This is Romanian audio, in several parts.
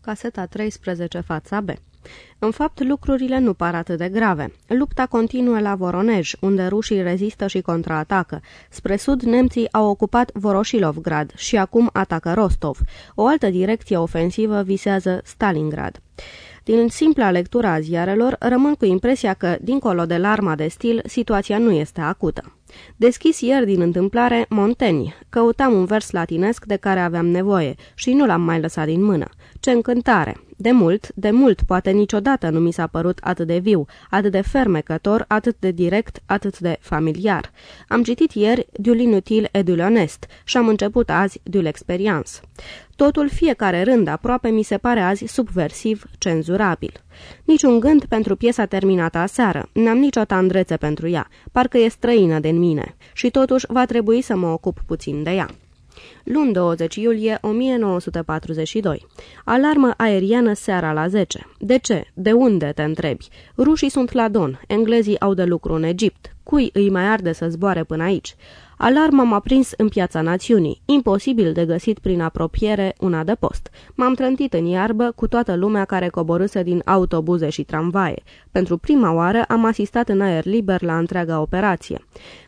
Caseta 13, fața B. În fapt, lucrurile nu par atât de grave. Lupta continuă la Voronej, unde rușii rezistă și contraatacă. Spre sud, nemții au ocupat Voroșilovgrad și acum atacă Rostov. O altă direcție ofensivă visează Stalingrad. Din simpla lectura a ziarelor, rămân cu impresia că, dincolo de larma de stil, situația nu este acută. Deschis ieri din întâmplare Monteni, căutam un vers latinesc de care aveam nevoie și nu l-am mai lăsat din mână. Ce încântare! De mult, de mult, poate niciodată nu mi s-a părut atât de viu, atât de fermecător, atât de direct, atât de familiar. Am citit ieri Du l'inutil et du l'honest și am început azi Du l'experience. Totul, fiecare rând aproape, mi se pare azi subversiv, cenzurabil. Niciun gând pentru piesa terminată aseară, n-am nicio tandrețe pentru ea, parcă e străină de mine și totuși va trebui să mă ocup puțin de ea luni 20 iulie 1942. Alarmă aeriană seara la 10. De ce? De unde, te întrebi? Rușii sunt la Don, englezii au de lucru în Egipt. Cui îi mai arde să zboare până aici? Alarma m-a prins în piața națiunii, imposibil de găsit prin apropiere un adăpost. M-am trântit în iarbă cu toată lumea care coborâse din autobuze și tramvaie. Pentru prima oară am asistat în aer liber la întreaga operație.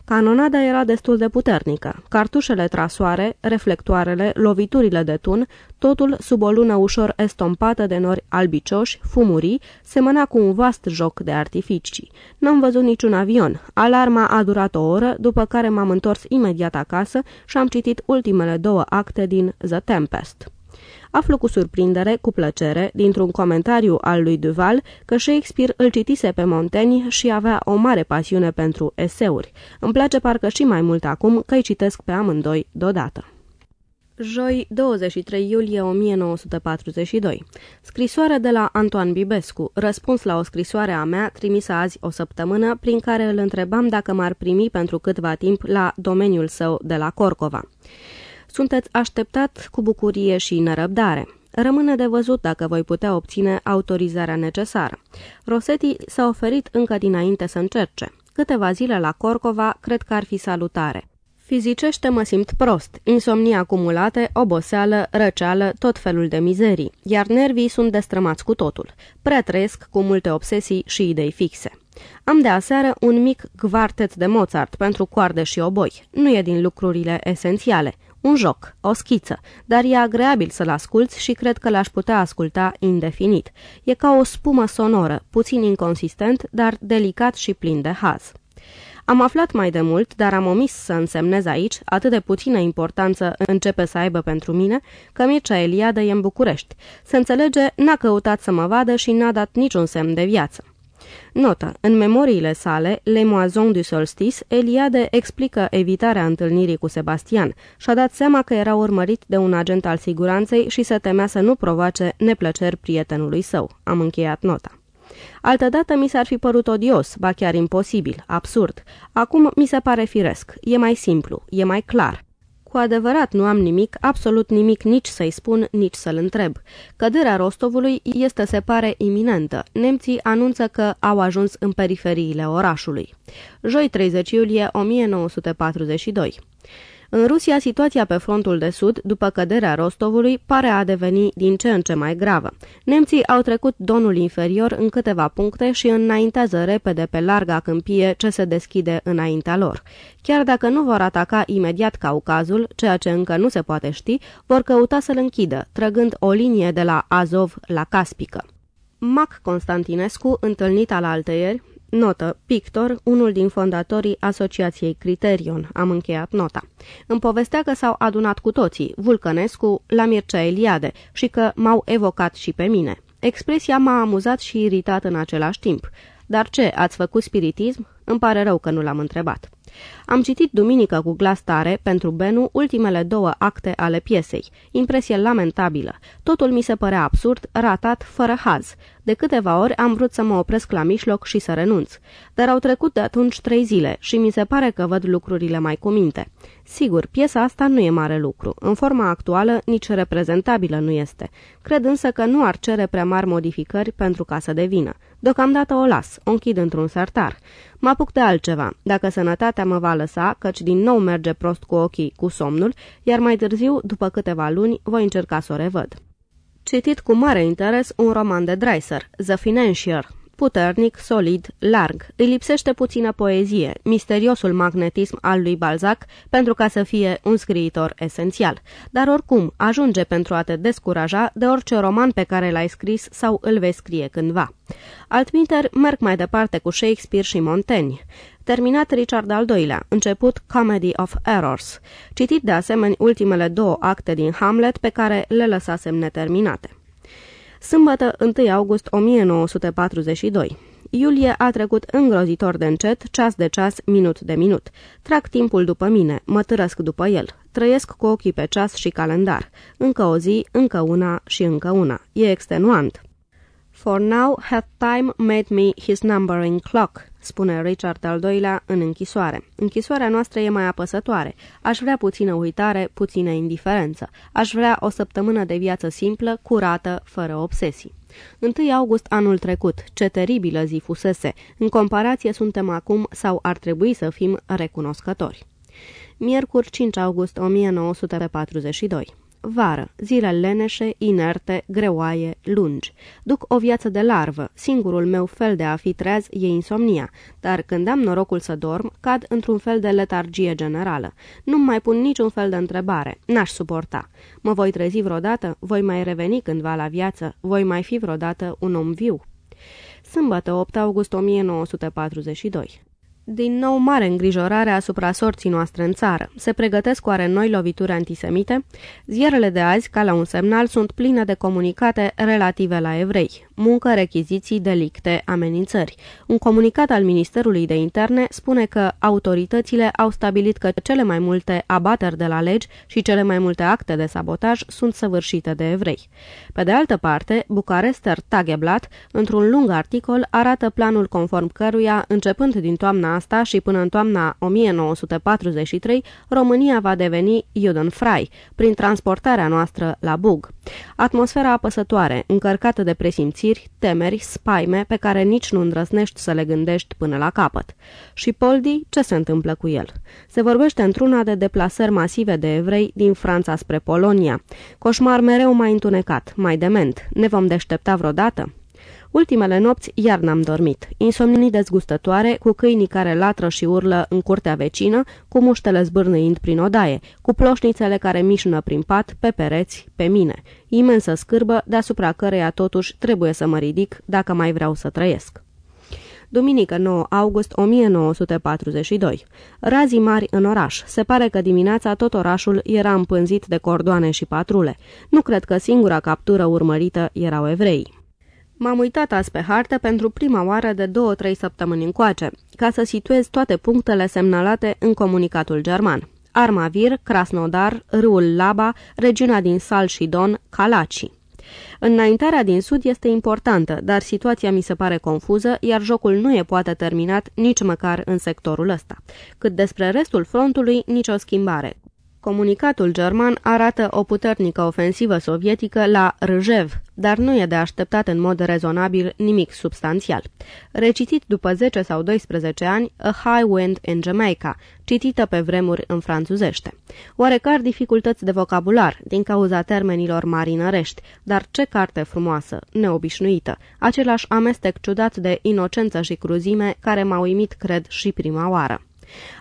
Canonada era destul de puternică. Cartușele trasoare, reflectoarele, loviturile de tun, totul sub o lună ușor estompată de nori albicioși, fumurii, semăna cu un vast joc de artificii. N-am văzut niciun avion. Alarma a durat o oră, după care m-am întors imediat acasă și am citit ultimele două acte din The Tempest. Aflu cu surprindere, cu plăcere, dintr-un comentariu al lui Duval, că Shakespeare îl citise pe Montaigne și avea o mare pasiune pentru eseuri. Îmi place parcă și mai mult acum că îi citesc pe amândoi deodată. Joi, 23 iulie 1942. Scrisoare de la Antoan Bibescu, răspuns la o scrisoare a mea trimisă azi o săptămână, prin care îl întrebam dacă m-ar primi pentru câtva timp la domeniul său de la Corcova. Sunteți așteptat cu bucurie și nerăbdare. Rămâne de văzut dacă voi putea obține autorizarea necesară. Rosetti s-a oferit încă dinainte să încerce. Câteva zile la Corcova cred că ar fi salutare. Fizicește mă simt prost, insomnie acumulate, oboseală, răceală, tot felul de mizerii, iar nervii sunt destrămați cu totul. Prea trăiesc cu multe obsesii și idei fixe. Am de aseară un mic quartet de Mozart pentru coarde și oboi. Nu e din lucrurile esențiale. Un joc, o schiță, dar e agreabil să-l asculți și cred că l-aș putea asculta indefinit. E ca o spumă sonoră, puțin inconsistent, dar delicat și plin de haz. Am aflat mai de mult, dar am omis să însemnez aici, atât de puțină importanță începe să aibă pentru mine, că Mircea Eliade e în București. Se înțelege, n-a căutat să mă vadă și n-a dat niciun semn de viață. Notă. În memoriile sale, Le Moison du Solstice, Eliade explică evitarea întâlnirii cu Sebastian și-a dat seama că era urmărit de un agent al siguranței și se temea să nu provoace neplăceri prietenului său. Am încheiat nota. Altădată mi s-ar fi părut odios, ba chiar imposibil, absurd. Acum mi se pare firesc, e mai simplu, e mai clar. Cu adevărat nu am nimic, absolut nimic nici să-i spun, nici să-l întreb. Căderea Rostovului este, se pare, iminentă. Nemții anunță că au ajuns în periferiile orașului. Joi 30 iulie 1942 în Rusia, situația pe frontul de sud, după căderea Rostovului, pare a deveni din ce în ce mai gravă. Nemții au trecut donul inferior în câteva puncte și înaintează repede pe larga câmpie ce se deschide înaintea lor. Chiar dacă nu vor ataca imediat Caucazul, ceea ce încă nu se poate ști, vor căuta să-l închidă, trăgând o linie de la Azov la Caspică. Mac Constantinescu, întâlnit al altăieri, Notă. Pictor, unul din fondatorii Asociației Criterion. Am încheiat nota. Îmi povestea că s-au adunat cu toții, Vulcănescu, la Mircea Eliade, și că m-au evocat și pe mine. Expresia m-a amuzat și iritat în același timp. Dar ce, ați făcut spiritism? Îmi pare rău că nu l-am întrebat. Am citit duminică cu glas tare, pentru Benu, ultimele două acte ale piesei. Impresie lamentabilă. Totul mi se părea absurd, ratat, fără haz. De câteva ori am vrut să mă opresc la mijloc și să renunț. Dar au trecut de atunci trei zile și mi se pare că văd lucrurile mai cu minte. Sigur, piesa asta nu e mare lucru. În forma actuală, nici reprezentabilă nu este. Cred însă că nu ar cere prea mari modificări pentru ca să devină. Deocamdată o las, o închid într-un sertar. Mă apuc de altceva, dacă sănătatea mă va lăsa, căci din nou merge prost cu ochii, cu somnul, iar mai târziu, după câteva luni, voi încerca să o revăd. Citit cu mare interes un roman de Dreiser, The Financier, puternic, solid, larg. Îi lipsește puțină poezie, misteriosul magnetism al lui Balzac pentru ca să fie un scriitor esențial. Dar oricum, ajunge pentru a te descuraja de orice roman pe care l-ai scris sau îl vei scrie cândva. Altminteri, merg mai departe cu Shakespeare și Montaigne. Terminat Richard al II-lea, început Comedy of Errors, citit de asemenea ultimele două acte din Hamlet pe care le lăsasem neterminate. Sâmbătă, 1 august 1942. Iulie a trecut îngrozitor de încet, ceas de ceas, minut de minut. Trag timpul după mine, mă târăsc după el. Trăiesc cu ochii pe ceas și calendar. Încă o zi, încă una și încă una. E extenuant. For now hath time made me his numbering clock, spune Richard al doilea în închisoare. Închisoarea noastră e mai apăsătoare. Aș vrea puțină uitare, puțină indiferență. Aș vrea o săptămână de viață simplă, curată, fără obsesii. 1 august anul trecut, ce teribilă zi fusese. În comparație suntem acum sau ar trebui să fim recunoscători. Miercuri 5 august 1942 Vară, zile leneșe, inerte, greoaie, lungi. Duc o viață de larvă, singurul meu fel de a fi treaz e insomnia, dar când am norocul să dorm, cad într-un fel de letargie generală. Nu mai pun niciun fel de întrebare, n-aș suporta. Mă voi trezi vreodată? Voi mai reveni cândva la viață? Voi mai fi vreodată un om viu? Sâmbătă, 8 august 1942 din nou mare îngrijorare asupra sorții noastre în țară. Se pregătesc oare noi lovituri antisemite? Zierele de azi, ca la un semnal, sunt pline de comunicate relative la evrei. Muncă, rechiziții, delicte, amenințări. Un comunicat al Ministerului de Interne spune că autoritățile au stabilit că cele mai multe abateri de la legi și cele mai multe acte de sabotaj sunt săvârșite de evrei. Pe de altă parte, Bucarester Tageblatt, într-un lung articol, arată planul conform căruia, începând din toamna asta și până în toamna 1943, România va deveni Judenfrei, prin transportarea noastră la Bug. Atmosfera apăsătoare, încărcată de presimțiri, temeri, spaime pe care nici nu îndrăsnești să le gândești până la capăt. Și Poldi, ce se întâmplă cu el? Se vorbește într-una de deplasări masive de evrei din Franța spre Polonia. Coșmar mereu mai întunecat, mai dement. Ne vom deștepta vreodată? Ultimele nopți iar n-am dormit. Insomnii dezgustătoare, cu câinii care latră și urlă în curtea vecină, cu muștele zbârnăind prin odaie, cu ploșnițele care mișnă prin pat, pe pereți, pe mine. Imensă scârbă, deasupra căreia totuși trebuie să mă ridic dacă mai vreau să trăiesc. Duminică 9 august 1942. Razii mari în oraș. Se pare că dimineața tot orașul era împânzit de cordoane și patrule. Nu cred că singura captură urmărită erau evrei. M-am uitat azi pe hartă pentru prima oară de două-trei săptămâni încoace, ca să situez toate punctele semnalate în comunicatul german. Armavir, Krasnodar, râul Laba, regiunea din Sal și Don, Kalaci. Înaintarea din sud este importantă, dar situația mi se pare confuză, iar jocul nu e poate terminat nici măcar în sectorul ăsta. Cât despre restul frontului, nicio schimbare. Comunicatul german arată o puternică ofensivă sovietică la Rjev, dar nu e de așteptat în mod rezonabil nimic substanțial. Recitit după 10 sau 12 ani, A High Wind in Jamaica, citită pe vremuri în franțuzește. Oarecar dificultăți de vocabular, din cauza termenilor marinărești, dar ce carte frumoasă, neobișnuită, același amestec ciudat de inocență și cruzime care m-a uimit, cred, și prima oară.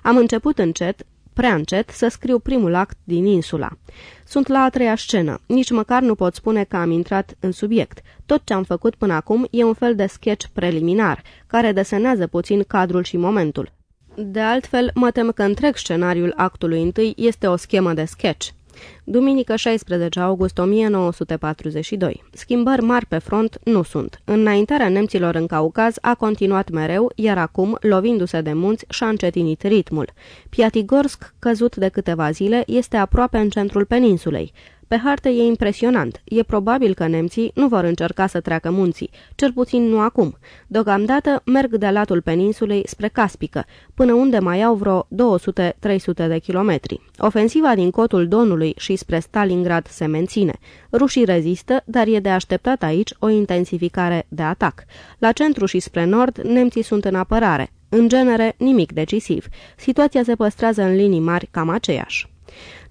Am început încet, prea încet să scriu primul act din insula. Sunt la a treia scenă, nici măcar nu pot spune că am intrat în subiect. Tot ce am făcut până acum e un fel de sketch preliminar, care desenează puțin cadrul și momentul. De altfel, mă tem că întreg scenariul actului întâi este o schemă de sketch. Duminică 16 august 1942. Schimbări mari pe front nu sunt. Înaintarea nemților în Caucaz a continuat mereu, iar acum, lovindu-se de munți, și-a încetinit ritmul. Piatigorsk, căzut de câteva zile, este aproape în centrul peninsulei. Pe hartă e impresionant. E probabil că nemții nu vor încerca să treacă munții, cel puțin nu acum. Deocamdată merg de latul peninsulei spre Caspică, până unde mai au vreo 200-300 de kilometri. Ofensiva din cotul Donului și spre Stalingrad se menține. Rușii rezistă, dar e de așteptat aici o intensificare de atac. La centru și spre nord, nemții sunt în apărare. În genere, nimic decisiv. Situația se păstrează în linii mari cam aceeași.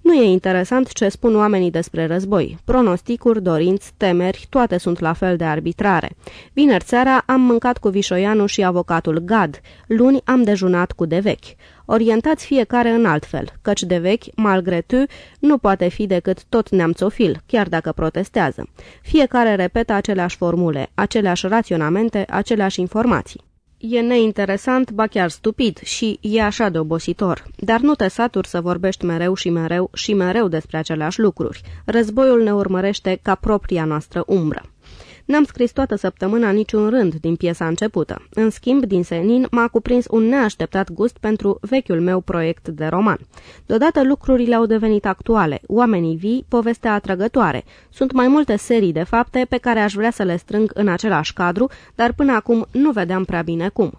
Nu e interesant ce spun oamenii despre război. Pronosticuri, dorinți, temeri, toate sunt la fel de arbitrare. Vineri seara am mâncat cu Vișoianu și avocatul Gad. Luni am dejunat cu de vechi orientați fiecare în alt fel, căci de vechi, malgré tu, nu poate fi decât tot neamțofil, chiar dacă protestează. Fiecare repetă aceleași formule, aceleași raționamente, aceleași informații. E neinteresant, ba chiar stupid și e așa de obositor. Dar nu te saturi să vorbești mereu și mereu și mereu despre aceleași lucruri. Războiul ne urmărește ca propria noastră umbră. N-am scris toată săptămâna niciun rând din piesa începută. În schimb, din senin m-a cuprins un neașteptat gust pentru vechiul meu proiect de roman. Deodată lucrurile au devenit actuale, oamenii vii, povestea atrăgătoare. Sunt mai multe serii de fapte pe care aș vrea să le strâng în același cadru, dar până acum nu vedeam prea bine cum.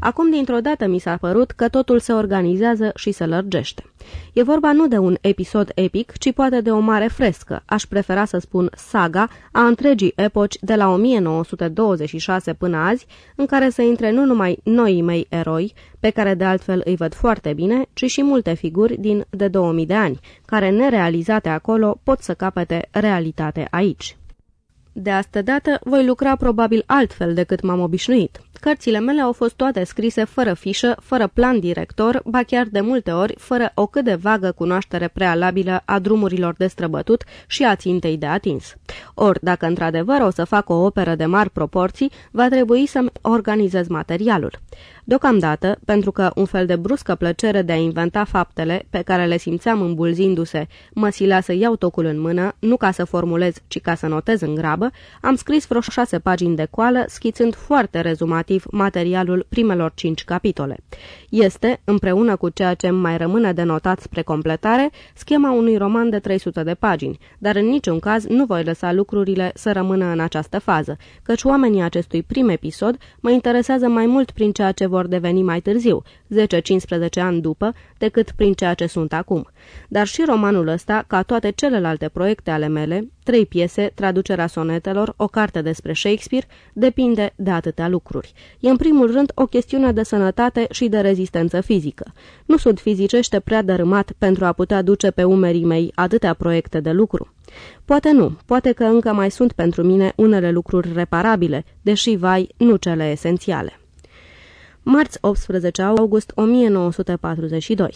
Acum, dintr-o dată, mi s-a părut că totul se organizează și se lărgește. E vorba nu de un episod epic, ci poate de o mare frescă, aș prefera să spun saga, a întregii epoci de la 1926 până azi, în care să intre nu numai noii mei eroi, pe care de altfel îi văd foarte bine, ci și multe figuri din de 2000 de ani, care nerealizate acolo pot să capete realitate aici. De asta dată voi lucra probabil altfel decât m-am obișnuit. Cărțile mele au fost toate scrise fără fișă, fără plan director, ba chiar de multe ori fără o cât de vagă cunoaștere prealabilă a drumurilor de străbătut și a țintei de atins. Ori, dacă într-adevăr o să fac o operă de mari proporții, va trebui să-mi organizez materialul. Deocamdată, pentru că un fel de bruscă plăcere de a inventa faptele pe care le simțeam îmbulzindu-se mă silea să iau tocul în mână, nu ca să formulez, ci ca să notez în grabă, am scris vreo șase pagini de coală, schițând foarte rezumativ materialul primelor cinci capitole. Este, împreună cu ceea ce mai rămâne de notat spre completare, schema unui roman de 300 de pagini, dar în niciun caz nu voi lăsa lucrurile să rămână în această fază, căci oamenii acestui prim episod mă interesează mai mult prin ceea ce vor deveni mai târziu, 10-15 ani după, decât prin ceea ce sunt acum. Dar și romanul ăsta, ca toate celelalte proiecte ale mele, trei piese, traducerea sonetelor, o carte despre Shakespeare, depinde de atâtea lucruri. E în primul rând o chestiune de sănătate și de rezistență fizică. Nu sunt fizicește prea dărâmat pentru a putea duce pe umerii mei atâtea proiecte de lucru. Poate nu, poate că încă mai sunt pentru mine unele lucruri reparabile, deși, vai, nu cele esențiale. Marți 18 august 1942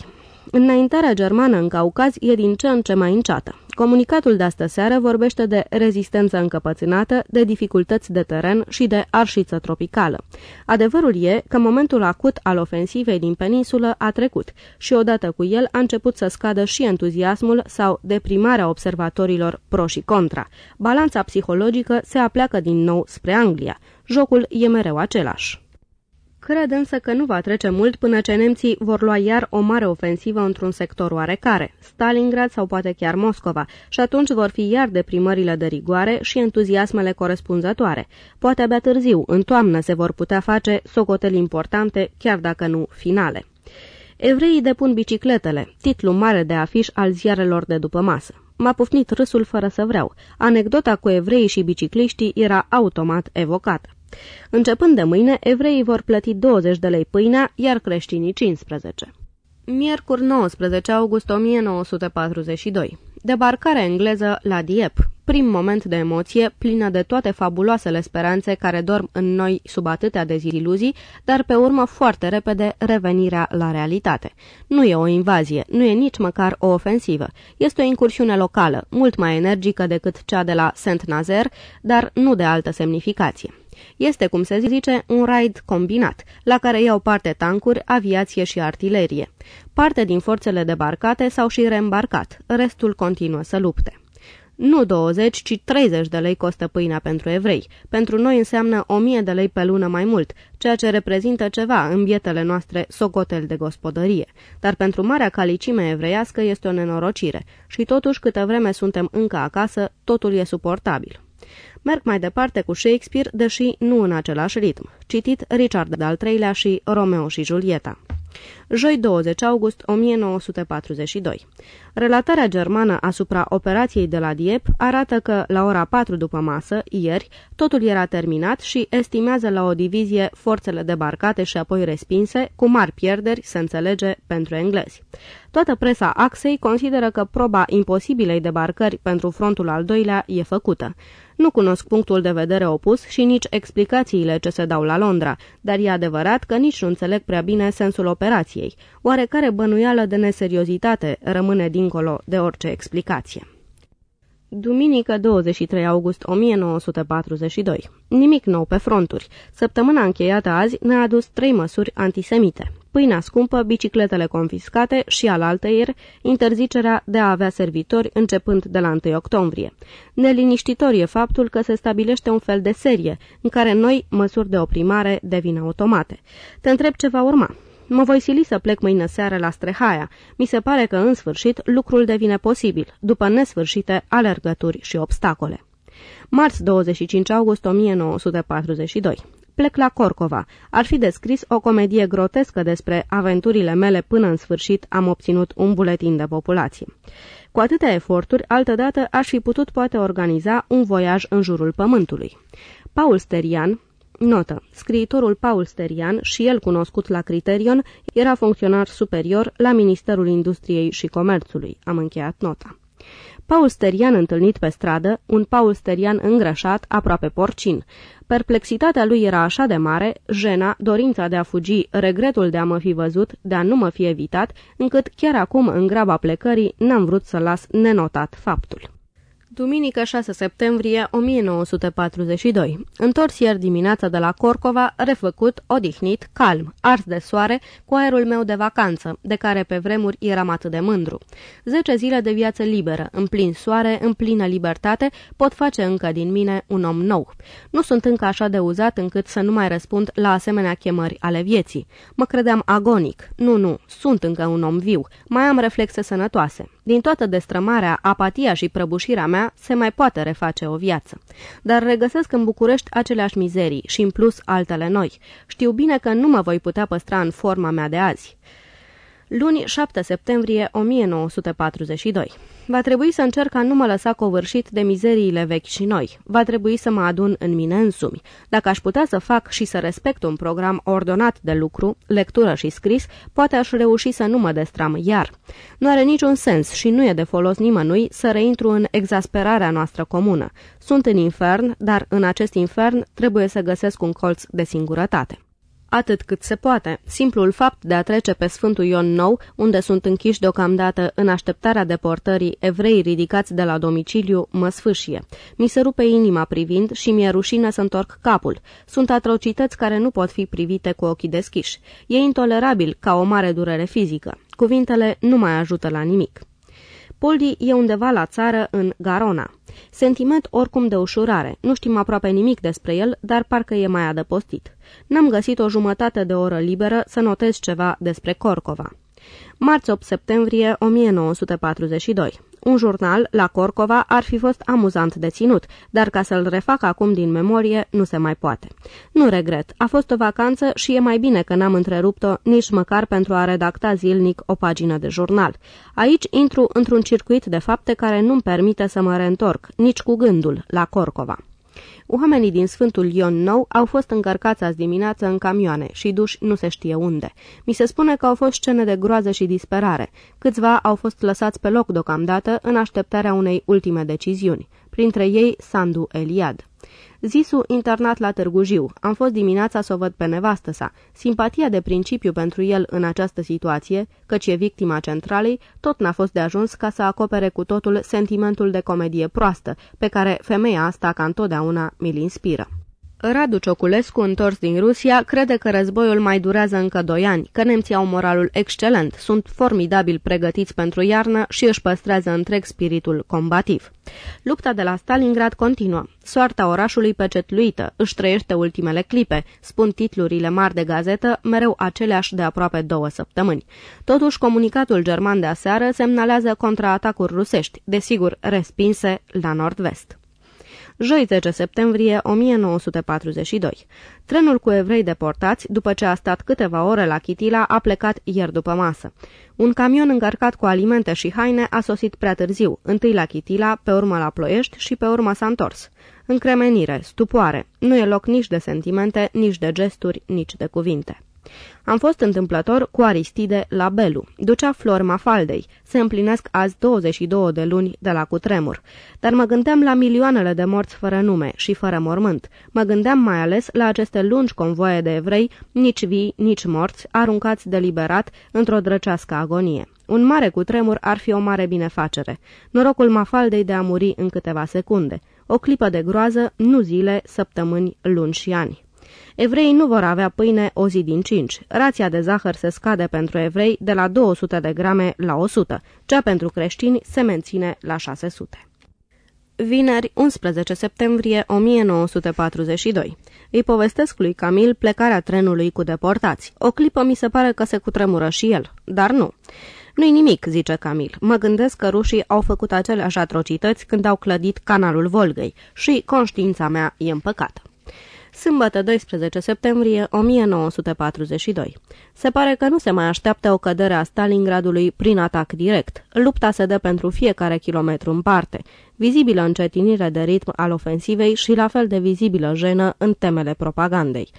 Înaintarea germană în Caucaz e din ce în ce mai înceată. Comunicatul de astă seară vorbește de rezistență încăpățânată, de dificultăți de teren și de arșiță tropicală. Adevărul e că momentul acut al ofensivei din peninsulă a trecut și odată cu el a început să scadă și entuziasmul sau deprimarea observatorilor pro și contra. Balanța psihologică se apleacă din nou spre Anglia. Jocul e mereu același. Cred însă că nu va trece mult până ce nemții vor lua iar o mare ofensivă într-un sector oarecare, Stalingrad sau poate chiar Moscova, și atunci vor fi iar deprimările de rigoare și entuziasmele corespunzătoare. Poate abia târziu, în toamnă, se vor putea face socoteli importante, chiar dacă nu finale. Evreii depun bicicletele, titlu mare de afiș al ziarelor de după masă. M-a pufnit râsul fără să vreau. Anecdota cu evreii și bicicliștii era automat evocată. Începând de mâine, evreii vor plăti 20 de lei pâinea, iar creștinii 15. Miercuri 19 august 1942 Debarcare engleză la Dieppe Prim moment de emoție, plină de toate fabuloasele speranțe care dorm în noi sub atâtea deziluzii, dar pe urmă foarte repede revenirea la realitate. Nu e o invazie, nu e nici măcar o ofensivă. Este o incursiune locală, mult mai energică decât cea de la Saint-Nazaire, dar nu de altă semnificație. Este, cum se zice, un raid combinat, la care iau parte tancuri, aviație și artilerie. Parte din forțele debarcate s-au și reîmbarcat, restul continuă să lupte. Nu 20, ci 30 de lei costă pâinea pentru evrei. Pentru noi înseamnă 1000 de lei pe lună mai mult, ceea ce reprezintă ceva în bietele noastre socotel de gospodărie. Dar pentru marea calicime evreiască este o nenorocire și totuși câtă vreme suntem încă acasă, totul e suportabil. Merg mai departe cu Shakespeare, deși nu în același ritm. Citit Richard al III-lea și Romeo și Julieta. joi 20 august 1942. Relatarea germană asupra operației de la Dieppe arată că la ora 4 după masă, ieri, totul era terminat și estimează la o divizie forțele debarcate și apoi respinse, cu mari pierderi, se înțelege, pentru englezi. Toată presa Axei consideră că proba imposibilei debarcări pentru frontul al doilea e făcută. Nu cunosc punctul de vedere opus și nici explicațiile ce se dau la Londra, dar e adevărat că nici nu înțeleg prea bine sensul operației. Oarecare bănuială de neseriozitate rămâne dincolo de orice explicație. Duminică 23 august 1942. Nimic nou pe fronturi. Săptămâna încheiată azi ne-a adus trei măsuri antisemite pâinea scumpă, bicicletele confiscate și alaltăieri, interzicerea de a avea servitori începând de la 1 octombrie. Neliniștitor e faptul că se stabilește un fel de serie, în care noi măsuri de oprimare devin automate. Te întreb ce va urma. Mă voi sili să plec mâine seară la Strehaia. Mi se pare că, în sfârșit, lucrul devine posibil, după nesfârșite alergături și obstacole. Marți 25 august 1942 Plec la Corcova. Ar fi descris o comedie grotescă despre aventurile mele până în sfârșit am obținut un buletin de populație. Cu atâtea eforturi, altădată aș fi putut poate organiza un voiaj în jurul pământului. Paul Sterian, Notă. Scriitorul Paul Sterian, și el cunoscut la Criterion, era funcționar superior la Ministerul Industriei și Comerțului. Am încheiat nota. Paul Sterian întâlnit pe stradă, un Paul Sterian îngrășat, aproape porcin. Perplexitatea lui era așa de mare, jena, dorința de a fugi, regretul de a mă fi văzut, de a nu mă fi evitat, încât chiar acum, în graba plecării, n-am vrut să las nenotat faptul. Duminică 6 septembrie 1942. Întors ieri dimineața de la Corcova, refăcut, odihnit, calm, ars de soare, cu aerul meu de vacanță, de care pe vremuri eram atât de mândru. Zece zile de viață liberă, în plin soare, în plină libertate, pot face încă din mine un om nou. Nu sunt încă așa de uzat încât să nu mai răspund la asemenea chemări ale vieții. Mă credeam agonic. Nu, nu, sunt încă un om viu. Mai am reflexe sănătoase. Din toată destrămarea, apatia și prăbușirea mea se mai poate reface o viață. Dar regăsesc în București aceleași mizerii și în plus altele noi. Știu bine că nu mă voi putea păstra în forma mea de azi. Luni 7 septembrie 1942 Va trebui să încerc a nu mă lăsa covârșit de mizeriile vechi și noi. Va trebui să mă adun în mine însumi. Dacă aș putea să fac și să respect un program ordonat de lucru, lectură și scris, poate aș reuși să nu mă destram iar. Nu are niciun sens și nu e de folos nimănui să reintru în exasperarea noastră comună. Sunt în infern, dar în acest infern trebuie să găsesc un colț de singurătate atât cât se poate. Simplul fapt de a trece pe Sfântul Ion Nou, unde sunt închiși deocamdată în așteptarea deportării evrei ridicați de la domiciliu, mă sfâșie. Mi se rupe inima privind și mi-e rușine să întorc capul. Sunt atrocități care nu pot fi privite cu ochii deschiși. E intolerabil ca o mare durere fizică. Cuvintele nu mai ajută la nimic. Poldi e undeva la țară, în Garona. Sentiment oricum de ușurare. Nu știm aproape nimic despre el, dar parcă e mai adăpostit. N-am găsit o jumătate de oră liberă să notez ceva despre Corcova. Marți 8 septembrie 1942 un jurnal la Corcova ar fi fost amuzant de ținut, dar ca să-l refac acum din memorie, nu se mai poate. Nu regret, a fost o vacanță și e mai bine că n-am întrerupt-o nici măcar pentru a redacta zilnic o pagină de jurnal. Aici intru într-un circuit de fapte care nu-mi permite să mă reîntorc, nici cu gândul, la Corcova. Oamenii din Sfântul Ion Nou au fost încărcați azi dimineață în camioane și duși nu se știe unde. Mi se spune că au fost scene de groază și disperare. Câțiva au fost lăsați pe loc deocamdată în așteptarea unei ultime deciziuni, printre ei Sandu Eliad. Zisu internat la Târgu Jiu. Am fost dimineața să o văd pe nevastă sa. Simpatia de principiu pentru el în această situație, căci e victima centralei, tot n-a fost de ajuns ca să acopere cu totul sentimentul de comedie proastă, pe care femeia asta ca întotdeauna mi-l inspiră. Radu Cioculescu, întors din Rusia, crede că războiul mai durează încă doi ani, că nemții au moralul excelent, sunt formidabil pregătiți pentru iarnă și își păstrează întreg spiritul combativ. Lupta de la Stalingrad continuă. Soarta orașului pecetluită își trăiește ultimele clipe, spun titlurile mari de gazetă, mereu aceleași de aproape două săptămâni. Totuși, comunicatul german de aseară semnalează contraatacuri rusești, desigur respinse la nord-vest. Joi 10 septembrie 1942. Trenul cu evrei deportați, după ce a stat câteva ore la Chitila, a plecat ieri după masă. Un camion încărcat cu alimente și haine a sosit prea târziu, întâi la Chitila, pe urmă la Ploiești și pe urmă s-a întors. Încremenire, stupoare, nu e loc nici de sentimente, nici de gesturi, nici de cuvinte. Am fost întâmplător cu Aristide la Belu. Ducea flori mafaldei. Se împlinesc azi 22 de luni de la cutremur. Dar mă gândeam la milioanele de morți fără nume și fără mormânt. Mă gândeam mai ales la aceste lungi convoie de evrei, nici vii, nici morți, aruncați deliberat într-o drăcească agonie. Un mare cutremur ar fi o mare binefacere. Norocul mafaldei de a muri în câteva secunde. O clipă de groază, nu zile, săptămâni, luni și ani. Evreii nu vor avea pâine o zi din cinci. Rația de zahăr se scade pentru evrei de la 200 de grame la 100. Cea pentru creștini se menține la 600. Vineri, 11 septembrie 1942. Îi povestesc lui Camil plecarea trenului cu deportați. O clipă mi se pare că se cutremură și el, dar nu. Nu-i nimic, zice Camil. Mă gândesc că rușii au făcut aceleași atrocități când au clădit canalul Volgăi și conștiința mea e împăcată sâmbătă 12 septembrie 1942. Se pare că nu se mai așteaptă o cădere a Stalingradului prin atac direct. Lupta se dă pentru fiecare kilometru în parte. Vizibilă încetinire de ritm al ofensivei și la fel de vizibilă jenă în temele propagandei.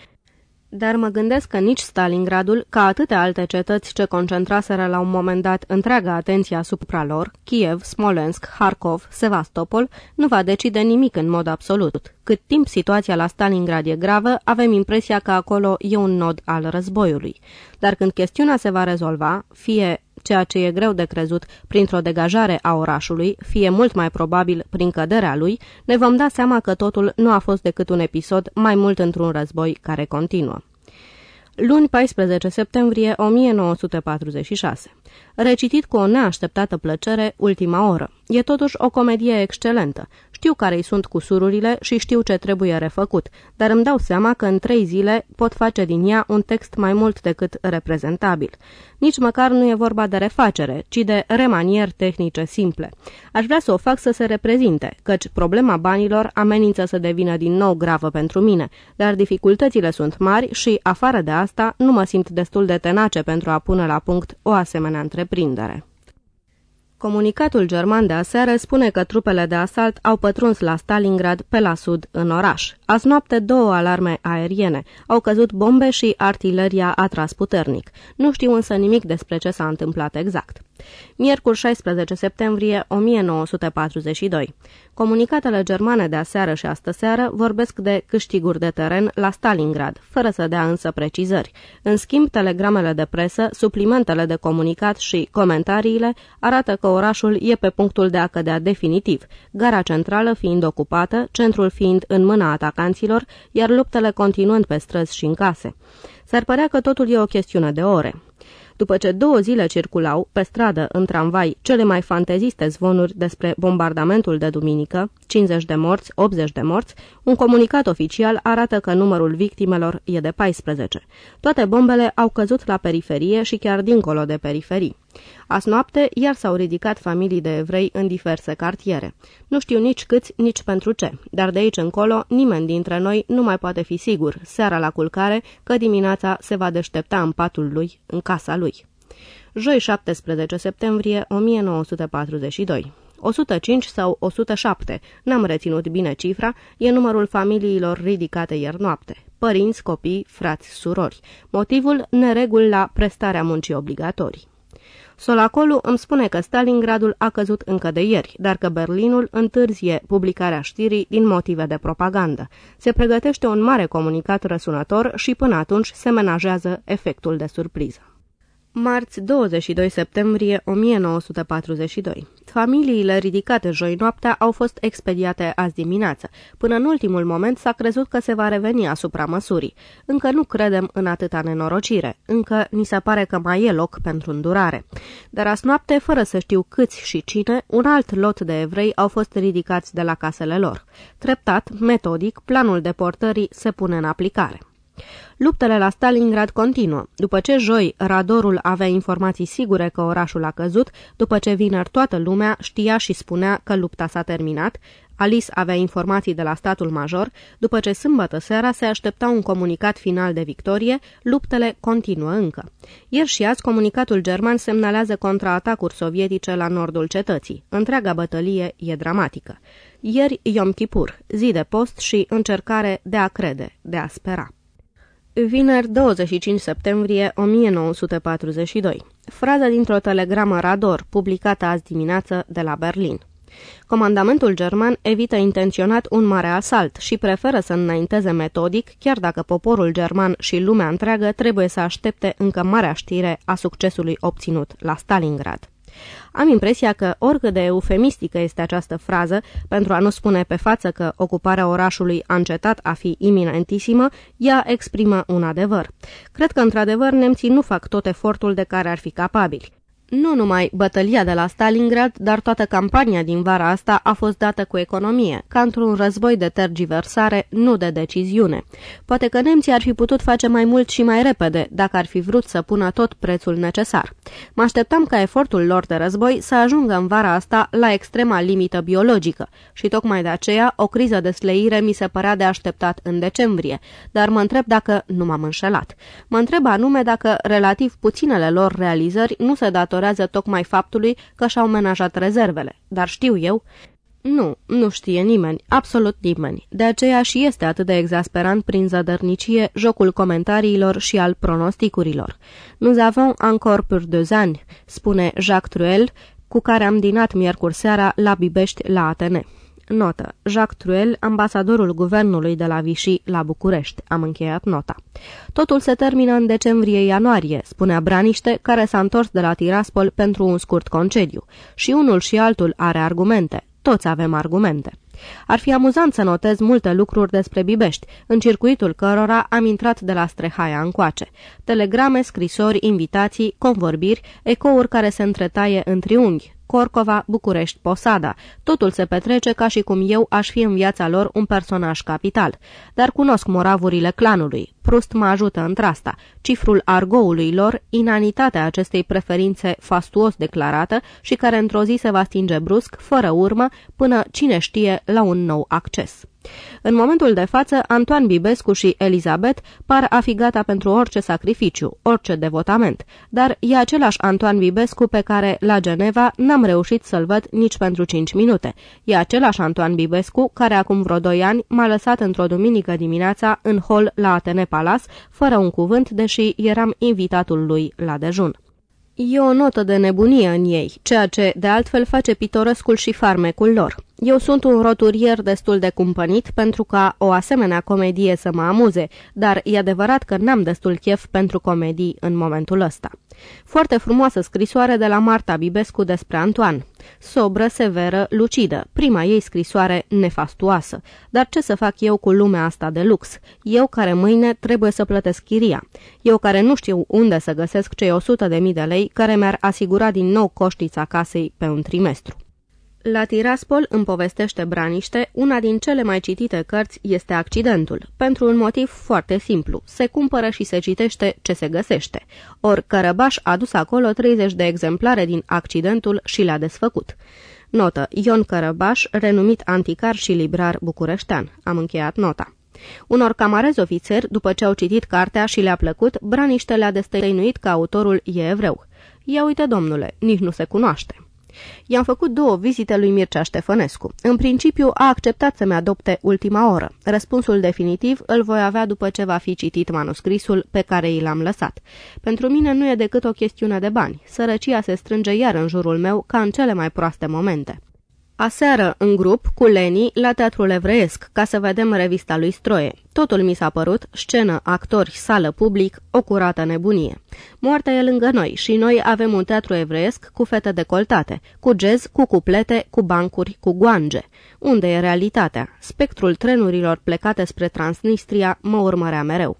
Dar mă gândesc că nici Stalingradul, ca atâtea alte cetăți ce concentraseră la un moment dat întreaga atenție asupra lor, Kiev, Smolensk, Harkov, Sevastopol, nu va decide nimic în mod absolut. Cât timp situația la Stalingrad e gravă, avem impresia că acolo e un nod al războiului. Dar când chestiunea se va rezolva, fie ceea ce e greu de crezut printr-o degajare a orașului, fie mult mai probabil prin căderea lui, ne vom da seama că totul nu a fost decât un episod mai mult într-un război care continuă. Luni 14 septembrie 1946. Recitit cu o neașteptată plăcere ultima oră. E totuși o comedie excelentă. Știu care-i sunt cusururile și știu ce trebuie refăcut, dar îmi dau seama că în trei zile pot face din ea un text mai mult decât reprezentabil. Nici măcar nu e vorba de refacere, ci de remanieri tehnice simple. Aș vrea să o fac să se reprezinte, căci problema banilor amenință să devină din nou gravă pentru mine, dar dificultățile sunt mari și, afară de asta, nu mă simt destul de tenace pentru a pune la punct o asemenea întreprindere. Comunicatul german de aseară spune că trupele de asalt au pătruns la Stalingrad pe la sud în oraș. Azi noapte două alarme aeriene. Au căzut bombe și artileria a tras puternic. Nu știu însă nimic despre ce s-a întâmplat exact. Miercuri 16 septembrie 1942. Comunicatele germane de aseară și astăseară vorbesc de câștiguri de teren la Stalingrad, fără să dea însă precizări. În schimb, telegramele de presă, suplimentele de comunicat și comentariile arată că orașul e pe punctul de a cădea definitiv, gara centrală fiind ocupată, centrul fiind în mâna atacanților, iar luptele continuând pe străzi și în case. S-ar părea că totul e o chestiune de ore. După ce două zile circulau, pe stradă, în tramvai, cele mai fanteziste zvonuri despre bombardamentul de duminică, 50 de morți, 80 de morți, un comunicat oficial arată că numărul victimelor e de 14. Toate bombele au căzut la periferie și chiar dincolo de periferii. Azi noapte iar s-au ridicat familii de evrei în diverse cartiere. Nu știu nici câți, nici pentru ce, dar de aici încolo nimeni dintre noi nu mai poate fi sigur, seara la culcare, că dimineața se va deștepta în patul lui, în casa lui. Joi 17 septembrie 1942 105 sau 107, n-am reținut bine cifra, e numărul familiilor ridicate ieri noapte. Părinți, copii, frați, surori. Motivul neregul la prestarea muncii obligatorii. Solacolu îmi spune că Stalingradul a căzut încă de ieri, dar că Berlinul întârzie publicarea știrii din motive de propagandă. Se pregătește un mare comunicat răsunător și până atunci se menajează efectul de surpriză. Marți 22 septembrie 1942. Familiile ridicate joi noaptea au fost expediate azi dimineață. Până în ultimul moment s-a crezut că se va reveni asupra măsurii. Încă nu credem în atâta nenorocire. Încă ni se pare că mai e loc pentru îndurare. Dar azi noapte, fără să știu câți și cine, un alt lot de evrei au fost ridicați de la casele lor. Treptat, metodic, planul deportării se pune în aplicare. Luptele la Stalingrad continuă. După ce joi radorul avea informații sigure că orașul a căzut, după ce vineri toată lumea știa și spunea că lupta s-a terminat, Alice avea informații de la statul major, după ce sâmbătă seara se aștepta un comunicat final de victorie, luptele continuă încă. Ieri și azi comunicatul german semnalează contraatacuri sovietice la nordul cetății. Întreaga bătălie e dramatică. Ieri Yom Kippur, zi de post și încercare de a crede, de a spera. Vineri 25 septembrie 1942. Frază dintr-o telegramă Rador, publicată azi dimineață de la Berlin. Comandamentul german evită intenționat un mare asalt și preferă să înainteze metodic, chiar dacă poporul german și lumea întreagă trebuie să aștepte încă marea știre a succesului obținut la Stalingrad. Am impresia că, oricât de eufemistică este această frază, pentru a nu spune pe față că ocuparea orașului a încetat a fi iminentissimă, ea exprimă un adevăr. Cred că, într-adevăr, nemții nu fac tot efortul de care ar fi capabili. Nu numai bătălia de la Stalingrad, dar toată campania din vara asta a fost dată cu economie, ca într-un război de tergiversare, nu de deciziune. Poate că nemții ar fi putut face mai mult și mai repede, dacă ar fi vrut să pună tot prețul necesar. Mă așteptam ca efortul lor de război să ajungă în vara asta la extrema limită biologică și tocmai de aceea o criză de sleire mi se părea de așteptat în decembrie, dar mă întreb dacă nu m-am înșelat. Mă întreb anume dacă relativ puținele lor realizări nu se datorează datorează tocmai faptului că și-au menajat rezervele. Dar știu eu... Nu, nu știe nimeni, absolut nimeni. De aceea și este atât de exasperant prin zădărnicie jocul comentariilor și al pronosticurilor. Nous avons encore pour deux ans, spune Jacques Truel, cu care am dinat miercuri seara la Bibești la Atene. Notă. Jacques Truel, ambasadorul guvernului de la Vichy la București. Am încheiat nota. Totul se termină în decembrie-ianuarie, spunea Braniște, care s-a întors de la Tiraspol pentru un scurt concediu. Și unul și altul are argumente. Toți avem argumente. Ar fi amuzant să notez multe lucruri despre Bibești, în circuitul cărora am intrat de la Strehaia încoace. Telegrame, scrisori, invitații, convorbiri, ecouri care se întretaie în triunghi, Corcova, București, Posada. Totul se petrece ca și cum eu aș fi în viața lor un personaj capital. Dar cunosc moravurile clanului. Prust mă ajută într-asta. Cifrul argoului lor, inanitatea acestei preferințe fastuos declarată și care într-o zi se va stinge brusc, fără urmă, până cine știe la un nou acces. În momentul de față, Antoine Bibescu și Elizabeth par a fi gata pentru orice sacrificiu, orice devotament, dar e același Antoine Bibescu pe care, la Geneva, n-am reușit să-l văd nici pentru 5 minute. E același Antoine Bibescu care acum vreo 2 ani m-a lăsat într-o duminică dimineața în hol la Atene Palace, fără un cuvânt, deși eram invitatul lui la dejun. E o notă de nebunie în ei, ceea ce, de altfel, face pitorăscul și farmecul lor. Eu sunt un roturier destul de cumpănit pentru ca o asemenea comedie să mă amuze, dar e adevărat că n-am destul chef pentru comedii în momentul ăsta. Foarte frumoasă scrisoare de la Marta Bibescu despre Antoan. Sobră, severă, lucidă, prima ei scrisoare nefastuoasă. Dar ce să fac eu cu lumea asta de lux? Eu care mâine trebuie să plătesc chiria. Eu care nu știu unde să găsesc cei 100 de mii de lei care mi-ar asigura din nou coștița casei pe un trimestru. La Tiraspol, îmi povestește Braniște, una din cele mai citite cărți este Accidentul, pentru un motiv foarte simplu. Se cumpără și se citește ce se găsește. Or, Cărăbaș a dus acolo 30 de exemplare din Accidentul și le-a desfăcut. Notă. Ion Cărăbaș, renumit anticar și librar bucureștean. Am încheiat nota. Unor camarezi ofițeri, după ce au citit cartea și le-a plăcut, Braniște le-a destăinuit că autorul e evreu. Ia uite, domnule, nici nu se cunoaște. I-am făcut două vizite lui Mircea Ștefănescu. În principiu a acceptat să-mi adopte ultima oră. Răspunsul definitiv îl voi avea după ce va fi citit manuscrisul pe care i l-am lăsat. Pentru mine nu e decât o chestiune de bani. Sărăcia se strânge iar în jurul meu ca în cele mai proaste momente. Aseară, în grup, cu Leni, la Teatrul Evreiesc, ca să vedem revista lui Stroie. Totul mi s-a părut, scenă, actori, sală, public, o curată nebunie. Moartea e lângă noi și noi avem un teatru evreiesc cu fete decoltate, cu jazz, cu cuplete, cu bancuri, cu guange. Unde e realitatea? Spectrul trenurilor plecate spre Transnistria mă urmărea mereu.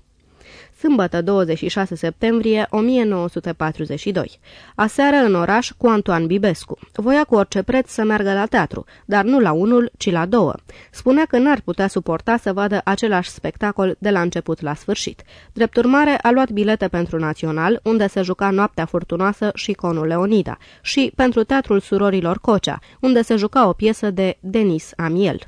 Sâmbătă 26 septembrie 1942. Aseară în oraș cu Antoan Bibescu. Voia cu orice preț să meargă la teatru, dar nu la unul, ci la două. Spunea că n-ar putea suporta să vadă același spectacol de la început la sfârșit. Drept urmare, a luat bilete pentru Național, unde se juca Noaptea Furtunoasă și Conul Leonida, și pentru Teatrul Surorilor Cocea, unde se juca o piesă de Denis Amiel.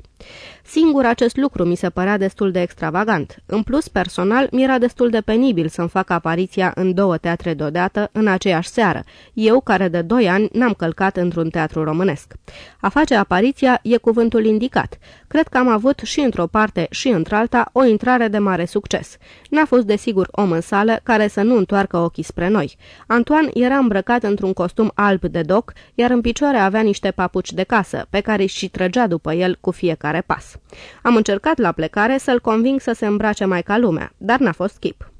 Singur acest lucru mi se părea destul de extravagant. În plus, personal, mi era destul de penibil să-mi fac apariția în două teatre deodată, în aceeași seară, eu care de doi ani n-am călcat într-un teatru românesc. A face apariția e cuvântul indicat. Cred că am avut și într-o parte și într-alta o intrare de mare succes. N-a fost desigur om în sală care să nu întoarcă ochii spre noi. Antoine era îmbrăcat într-un costum alb de doc, iar în picioare avea niște papuci de casă, pe care și trăgea după el cu fiecare pas. Am încercat la plecare să-l conving să se îmbrace mai ca lumea, dar n-a fost chip.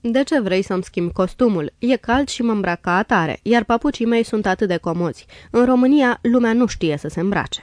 De ce vrei să-mi schimb costumul? E cald și mă îmbrac ca atare, iar papucii mei sunt atât de comozi. În România, lumea nu știe să se îmbrace.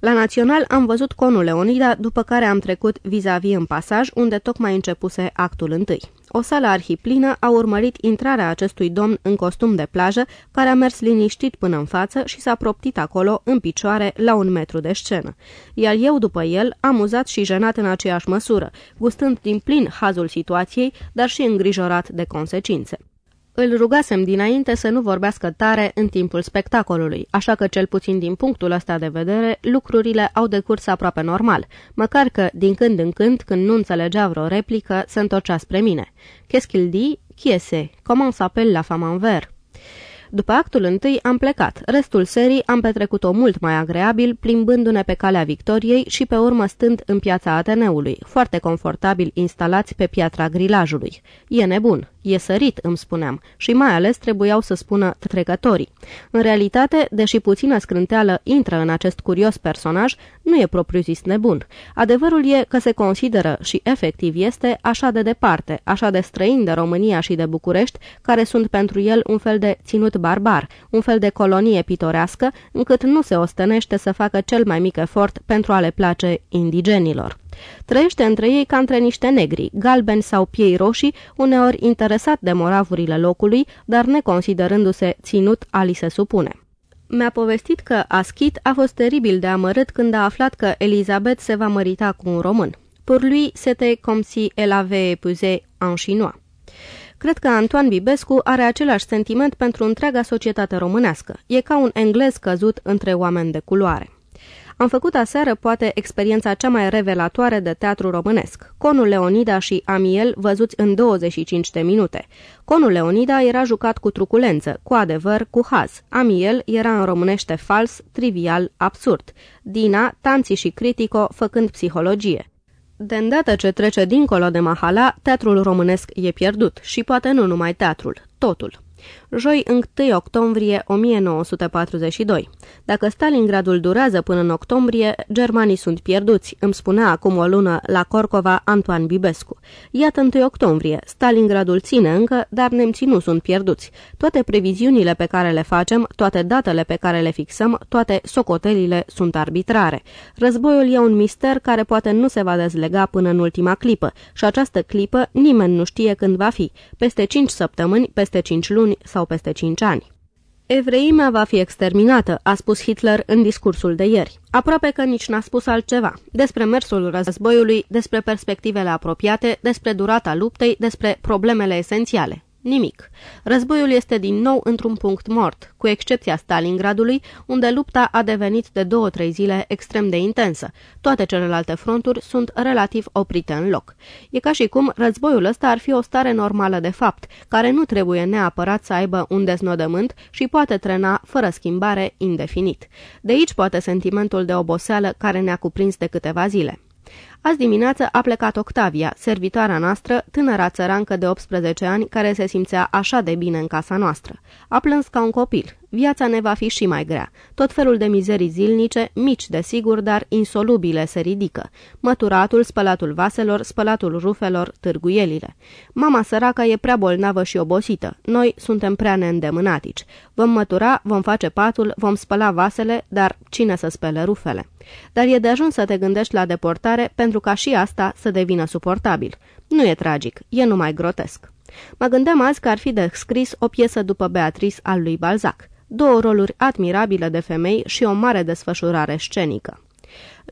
La Național am văzut conul Leonida, după care am trecut vis-a-vis -vis în pasaj, unde tocmai începuse actul întâi. O sală arhiplină a urmărit intrarea acestui domn în costum de plajă, care a mers liniștit până în față și s-a proptit acolo, în picioare, la un metru de scenă. Iar eu, după el, amuzat și jenat în aceeași măsură, gustând din plin hazul situației, dar și îngrijorat de consecințe. Îl rugasem dinainte să nu vorbească tare în timpul spectacolului, așa că cel puțin din punctul ăsta de vedere, lucrurile au decurs aproape normal, măcar că, din când în când, când nu înțelegea vreo replică, se întorcea spre mine. Qu'est-ce qu'il dit? Qui est ce? Comment s'appelle la femme en vert? După actul întâi am plecat. Restul serii am petrecut-o mult mai agreabil, plimbându-ne pe calea Victoriei și pe urmă stând în piața Ateneului, foarte confortabil instalați pe piatra grilajului. E nebun. E sărit, îmi spuneam, și mai ales trebuiau să spună trecătorii. În realitate, deși puțină scrânteală intră în acest curios personaj, nu e propriu-zis nebun. Adevărul e că se consideră și efectiv este așa de departe, așa de străin de România și de București, care sunt pentru el un fel de ținut barbar, un fel de colonie pitorească, încât nu se ostenește să facă cel mai mic efort pentru a le place indigenilor. Trăiește între ei ca între niște negri, galbeni sau piei roșii, uneori interesat de moravurile locului, dar neconsiderându-se ținut a li se supune. Mi-a povestit că Aschit a fost teribil de amărât când a aflat că Elizabeth se va mărita cu un român. Pour lui, c'était comme si elle avait épousé un chinois. Cred că Antoine Bibescu are același sentiment pentru întreaga societate românească. E ca un englez căzut între oameni de culoare. Am făcut aseară poate experiența cea mai revelatoare de teatru românesc. Conul Leonida și Amiel văzuți în 25 de minute. Conul Leonida era jucat cu truculență, cu adevăr, cu haz. Amiel era în românește fals, trivial, absurd. Dina, Tanții și Critico făcând psihologie. De îndată ce trece dincolo de Mahala, teatrul românesc e pierdut și poate nu numai teatrul, totul joi 1 octombrie 1942. Dacă Stalingradul durează până în octombrie, germanii sunt pierduți, îmi spunea acum o lună la Corcova Antoine Bibescu. Iată 1 octombrie, Stalingradul ține încă, dar nemții nu sunt pierduți. Toate previziunile pe care le facem, toate datele pe care le fixăm, toate socotelile sunt arbitrare. Războiul e un mister care poate nu se va dezlega până în ultima clipă și această clipă nimeni nu știe când va fi, peste 5 săptămâni, peste 5 luni sau peste 5 ani. Evreimea va fi exterminată, a spus Hitler în discursul de ieri. Aproape că nici n-a spus altceva. Despre mersul războiului, despre perspectivele apropiate, despre durata luptei, despre problemele esențiale. Nimic. Războiul este din nou într-un punct mort, cu excepția Stalingradului, unde lupta a devenit de două-trei zile extrem de intensă. Toate celelalte fronturi sunt relativ oprite în loc. E ca și cum războiul ăsta ar fi o stare normală de fapt, care nu trebuie neapărat să aibă un deznodământ și poate trena fără schimbare indefinit. De aici poate sentimentul de oboseală care ne-a cuprins de câteva zile. Azi dimineață a plecat Octavia, servitoarea noastră, tânăra țărancă de 18 ani, care se simțea așa de bine în casa noastră. A plâns ca un copil. Viața ne va fi și mai grea. Tot felul de mizerii zilnice, mici desigur, dar insolubile se ridică. Măturatul, spălatul vaselor, spălatul rufelor, târguielile. Mama săracă e prea bolnavă și obosită. Noi suntem prea neîndemânatici. Vom mătura, vom face patul, vom spăla vasele, dar cine să spele rufele? Dar e de ajuns să te gândești la deportare pentru ca și asta să devină suportabil. Nu e tragic, e numai grotesc. Mă gândeam azi că ar fi de scris o piesă după Beatrice al lui Balzac. Două roluri admirabile de femei și o mare desfășurare scenică.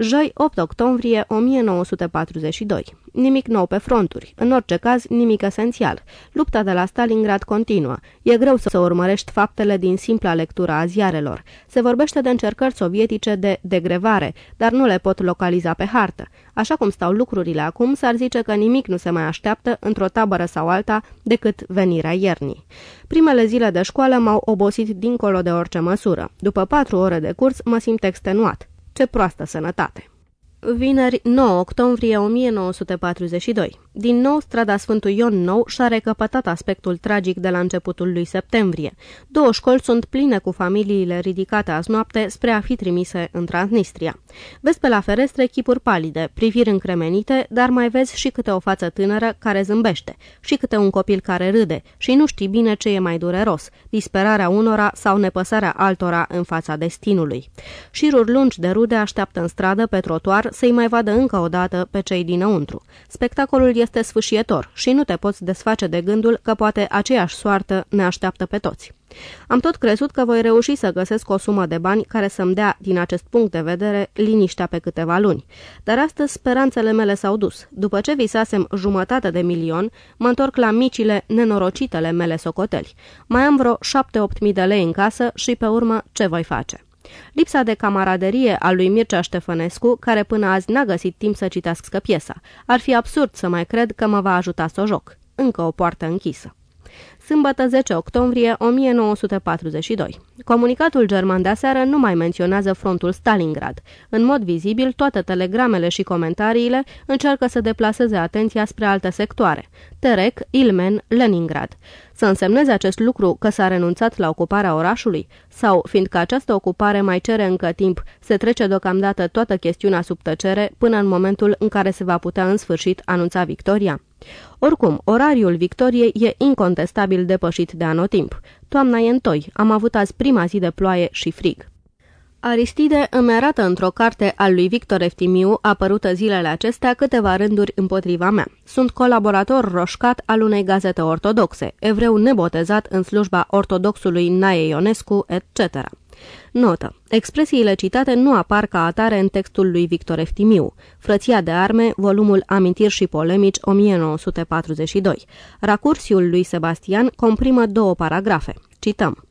Joi 8 octombrie 1942. Nimic nou pe fronturi. În orice caz, nimic esențial. Lupta de la Stalingrad continuă. E greu să urmărești faptele din simpla lectura a ziarelor. Se vorbește de încercări sovietice de degrevare, dar nu le pot localiza pe hartă. Așa cum stau lucrurile acum, s-ar zice că nimic nu se mai așteaptă într-o tabără sau alta decât venirea iernii. Primele zile de școală m-au obosit dincolo de orice măsură. După patru ore de curs, mă simt extenuat. Ce proastă sănătate! Vineri 9 octombrie 1942. Din nou, strada Sfântul Ion Nou și-a recăpătat aspectul tragic de la începutul lui septembrie. Două școli sunt pline cu familiile ridicate azi noapte spre a fi trimise în Transnistria. Vezi pe la ferestre chipuri palide, priviri încremenite, dar mai vezi și câte o față tânără care zâmbește, și câte un copil care râde, și nu știi bine ce e mai dureros, disperarea unora sau nepăsarea altora în fața destinului. Șiruri lungi de rude așteaptă în stradă pe trotuar să-i mai vadă încă o dată pe cei dinăuntru. Spectacolul este sfâșietor și nu te poți desface de gândul că poate aceeași soartă ne așteaptă pe toți. Am tot crezut că voi reuși să găsesc o sumă de bani care să-mi dea, din acest punct de vedere, liniștea pe câteva luni. Dar astăzi speranțele mele s-au dus. După ce visasem jumătate de milion, mă întorc la micile, nenorocitele mele socoteli. Mai am vreo 7-8 mii de lei în casă și, pe urmă, ce voi face? Lipsa de camaraderie a lui Mircea Ștefănescu, care până azi n-a găsit timp să citească piesa. Ar fi absurd să mai cred că mă va ajuta să o joc. Încă o poartă închisă. Sâmbătă 10 octombrie 1942. Comunicatul german de aseară nu mai menționează frontul Stalingrad. În mod vizibil, toate telegramele și comentariile încearcă să deplaseze atenția spre alte sectoare. Terek, Ilmen, Leningrad. Să însemneze acest lucru că s-a renunțat la ocuparea orașului? Sau, fiindcă această ocupare mai cere încă timp, se trece deocamdată toată chestiunea sub tăcere până în momentul în care se va putea în sfârșit anunța victoria? Oricum, orariul victoriei e incontestabil depășit de anotimp. Toamna e întoi, am avut azi prima zi de ploaie și frig. Aristide îmi arată într-o carte al lui Victor Eftimiu, apărută zilele acestea, câteva rânduri împotriva mea. Sunt colaborator roșcat al unei gazete ortodoxe, evreu nebotezat în slujba ortodoxului Nae Ionescu, etc. Notă. Expresiile citate nu apar ca atare în textul lui Victor Eftimiu. Frăția de arme, volumul Amintiri și polemici, 1942. Racursiul lui Sebastian comprimă două paragrafe. Cităm.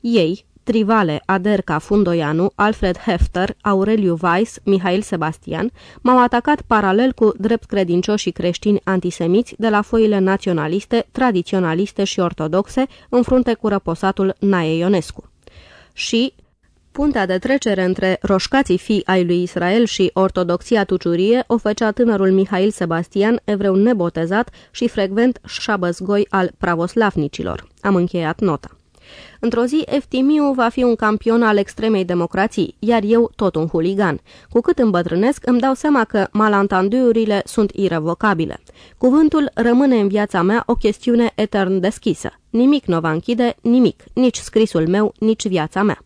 Ei, Trivale, Aderca Fundoianu, Alfred Hefter, Aureliu Weiss, Mihail Sebastian m-au atacat paralel cu drept credincioși creștini antisemiți de la foile naționaliste, tradiționaliste și ortodoxe în frunte cu răposatul Nae Ionescu. Și Puntea de trecere între roșcații fii ai lui Israel și ortodoxia tuciurie o făcea tânărul Mihail Sebastian, evreu nebotezat și frecvent șabăzgoi al pravoslavnicilor. Am încheiat nota. Într-o zi, Eftimiu va fi un campion al extremei democrații, iar eu tot un huligan. Cu cât îmbătrânesc, îmi dau seama că malantandurile sunt irrevocabile. Cuvântul rămâne în viața mea o chestiune etern deschisă. Nimic nu va închide, nimic, nici scrisul meu, nici viața mea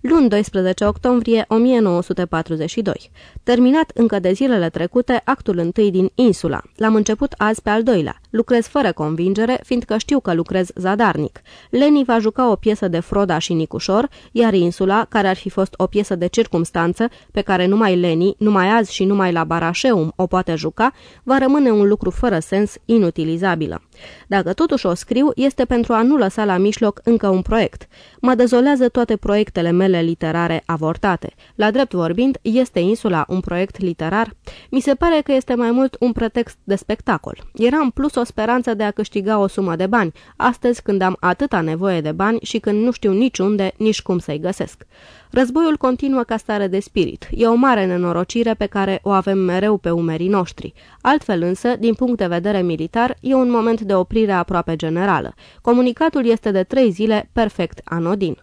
luni 12 octombrie 1942. Terminat încă de zilele trecute actul întâi din Insula. L-am început azi pe al doilea. Lucrez fără convingere, fiindcă știu că lucrez zadarnic. Leni va juca o piesă de Froda și Nicușor, iar Insula, care ar fi fost o piesă de circumstanță, pe care numai Leni, numai azi și numai la Barașeum o poate juca, va rămâne un lucru fără sens, inutilizabilă. Dacă totuși o scriu, este pentru a nu lăsa la mijloc încă un proiect. Mă dezolează toate proiectele mele literare avortate. La drept vorbind, este insula un proiect literar? Mi se pare că este mai mult un pretext de spectacol. Era în plus o speranță de a câștiga o sumă de bani, astăzi când am atâta nevoie de bani și când nu știu niciunde, nici cum să-i găsesc. Războiul continuă ca stare de spirit. E o mare nenorocire pe care o avem mereu pe umerii noștri. Altfel însă, din punct de vedere militar, e un moment de oprire aproape generală. Comunicatul este de trei zile perfect anodin.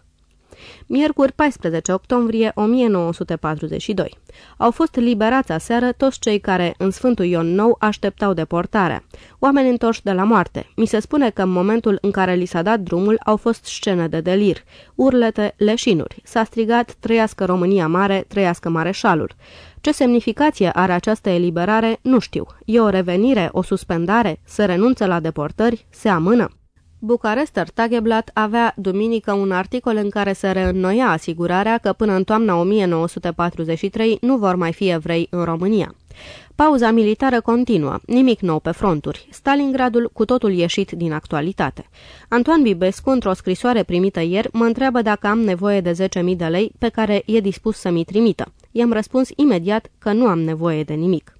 Miercuri 14 octombrie 1942. Au fost liberați aseară toți cei care în Sfântul Ion Nou așteptau deportarea. Oameni întorși de la moarte. Mi se spune că în momentul în care li s-a dat drumul au fost scene de delir, urlete, leșinuri. S-a strigat trăiască România mare, trăiască Mareșalul. Ce semnificație are această eliberare, nu știu. E o revenire, o suspendare, se renunță la deportări, se amână? Bucarester Tageblatt avea duminică un articol în care se reînnoia asigurarea că până în toamna 1943 nu vor mai fi evrei în România. Pauza militară continuă, nimic nou pe fronturi. Stalingradul cu totul ieșit din actualitate. Antoan Bibescu, într-o scrisoare primită ieri, mă întreabă dacă am nevoie de 10.000 de lei pe care e dispus să mi trimită. I-am răspuns imediat că nu am nevoie de nimic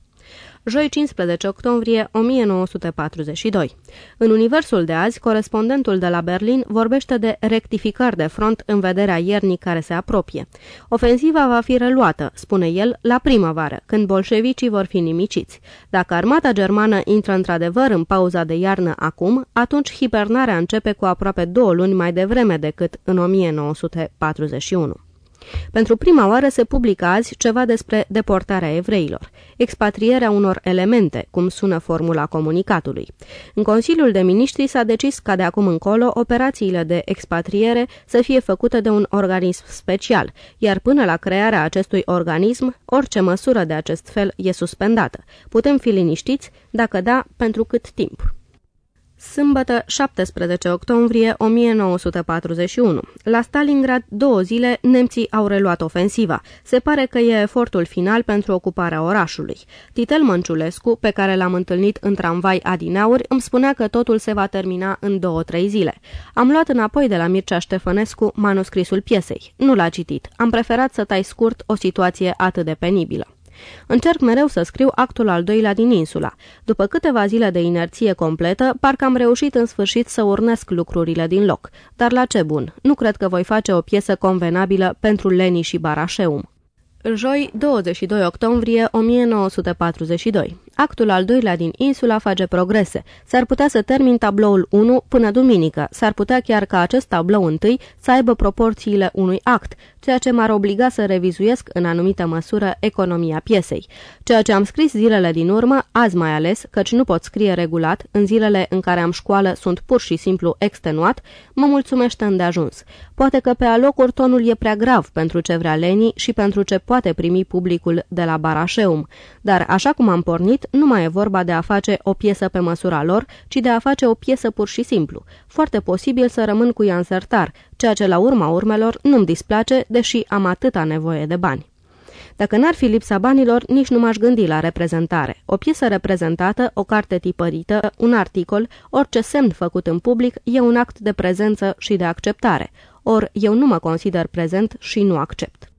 joi 15 octombrie 1942. În universul de azi, corespondentul de la Berlin vorbește de rectificări de front în vederea iernii care se apropie. Ofensiva va fi reluată, spune el, la primăvară, când bolșevicii vor fi nimiciți. Dacă armata germană intră într-adevăr în pauza de iarnă acum, atunci hibernarea începe cu aproape două luni mai devreme decât în 1941. Pentru prima oară se publică azi ceva despre deportarea evreilor, expatrierea unor elemente, cum sună formula comunicatului. În Consiliul de Ministri s-a decis ca de acum încolo operațiile de expatriere să fie făcute de un organism special, iar până la crearea acestui organism, orice măsură de acest fel e suspendată. Putem fi liniștiți? Dacă da, pentru cât timp? Sâmbătă, 17 octombrie 1941. La Stalingrad, două zile, nemții au reluat ofensiva. Se pare că e efortul final pentru ocuparea orașului. Titel Mănciulescu, pe care l-am întâlnit în tramvai adineauri, îmi spunea că totul se va termina în două-trei zile. Am luat înapoi de la Mircea Ștefănescu manuscrisul piesei. Nu l-a citit. Am preferat să tai scurt o situație atât de penibilă. Încerc mereu să scriu actul al doilea din insula. După câteva zile de inerție completă, parcă am reușit în sfârșit să urnesc lucrurile din loc. Dar la ce bun? Nu cred că voi face o piesă convenabilă pentru Leni și Barașeum. Joi, 22 octombrie 1942. Actul al doilea din insula face progrese. S-ar putea să termin tabloul 1 până duminică. S-ar putea chiar ca acest tablou întâi să aibă proporțiile unui act, ceea ce m-ar obliga să revizuiesc în anumită măsură economia piesei. Ceea ce am scris zilele din urmă, azi mai ales, căci nu pot scrie regulat, în zilele în care am școală sunt pur și simplu extenuat, mă mulțumește îndeajuns. Poate că pe alocuri tonul e prea grav pentru ce vrea Leni și pentru ce poate primi publicul de la Barașeum, dar așa cum am pornit, nu mai e vorba de a face o piesă pe măsura lor, ci de a face o piesă pur și simplu. Foarte posibil să rămân cu Ian Sertar, ceea ce la urma urmelor nu-mi displace, deși am atâta nevoie de bani. Dacă n-ar fi lipsa banilor, nici nu m-aș gândi la reprezentare. O piesă reprezentată, o carte tipărită, un articol, orice semn făcut în public e un act de prezență și de acceptare. Or, eu nu mă consider prezent și nu accept.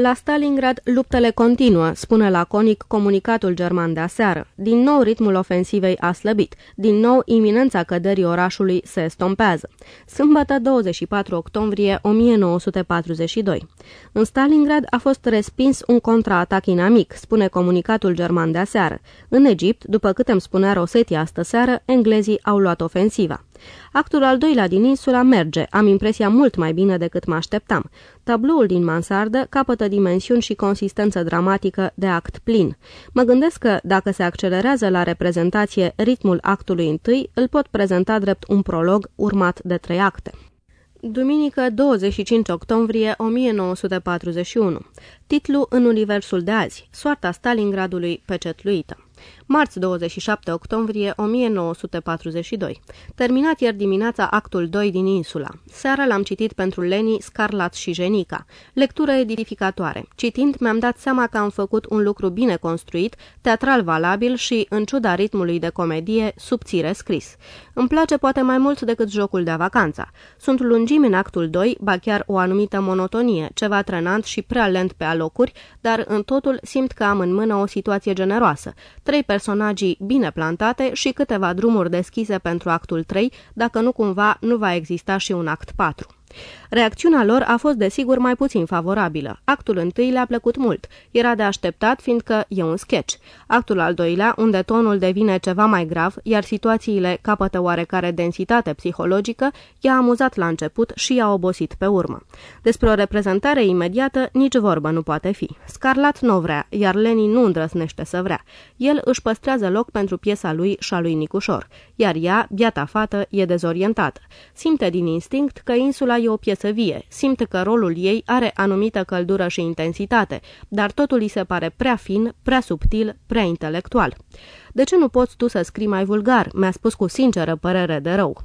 La Stalingrad, luptele continuă, spune laconic comunicatul german de aseară. Din nou ritmul ofensivei a slăbit. Din nou iminența căderii orașului se estompează. Sâmbătă 24 octombrie 1942. În Stalingrad a fost respins un contraatac inamic, spune comunicatul german de aseară. În Egipt, după cât îmi spunea Rosetia astă seară, englezii au luat ofensiva. Actul al doilea din insula merge, am impresia mult mai bine decât mă așteptam. Tabloul din mansardă capătă dimensiuni și consistență dramatică de act plin. Mă gândesc că, dacă se accelerează la reprezentație ritmul actului întâi, îl pot prezenta drept un prolog urmat de trei acte. Duminică 25 octombrie 1941 Titlu în universul de azi Soarta Stalingradului pecetluită Marți 27 octombrie 1942. Terminat ieri dimineața actul 2 din insula. Seara l-am citit pentru Leni, Scarlat și Jenica. Lectură edificatoare. Citind, mi-am dat seama că am făcut un lucru bine construit, teatral valabil și, în ciuda ritmului de comedie, subțire scris. Îmi place poate mai mult decât jocul de vacanța. Sunt lungimi în actul 2, ba chiar o anumită monotonie, ceva trenant și prea lent pe alocuri, dar în totul simt că am în mână o situație generoasă. Trei personagii bine plantate și câteva drumuri deschise pentru actul 3, dacă nu cumva nu va exista și un act 4. Reacțiunea lor a fost desigur mai puțin favorabilă. Actul întâi le-a plăcut mult. Era de așteptat, fiindcă e un sketch. Actul al doilea, unde tonul devine ceva mai grav, iar situațiile capătă oarecare densitate psihologică, i-a amuzat la început și i-a obosit pe urmă. Despre o reprezentare imediată, nici vorbă nu poate fi. Scarlat nu vrea, iar Leni nu îndrăsnește să vrea. El își păstrează loc pentru piesa lui și a lui Nicușor, iar ea, biata fată, e dezorientată. Simte din instinct că insula e o piesă vie, simte că rolul ei are anumită căldură și intensitate, dar totul îi se pare prea fin, prea subtil, prea intelectual. De ce nu poți tu să scrii mai vulgar?" mi-a spus cu sinceră părere de rău.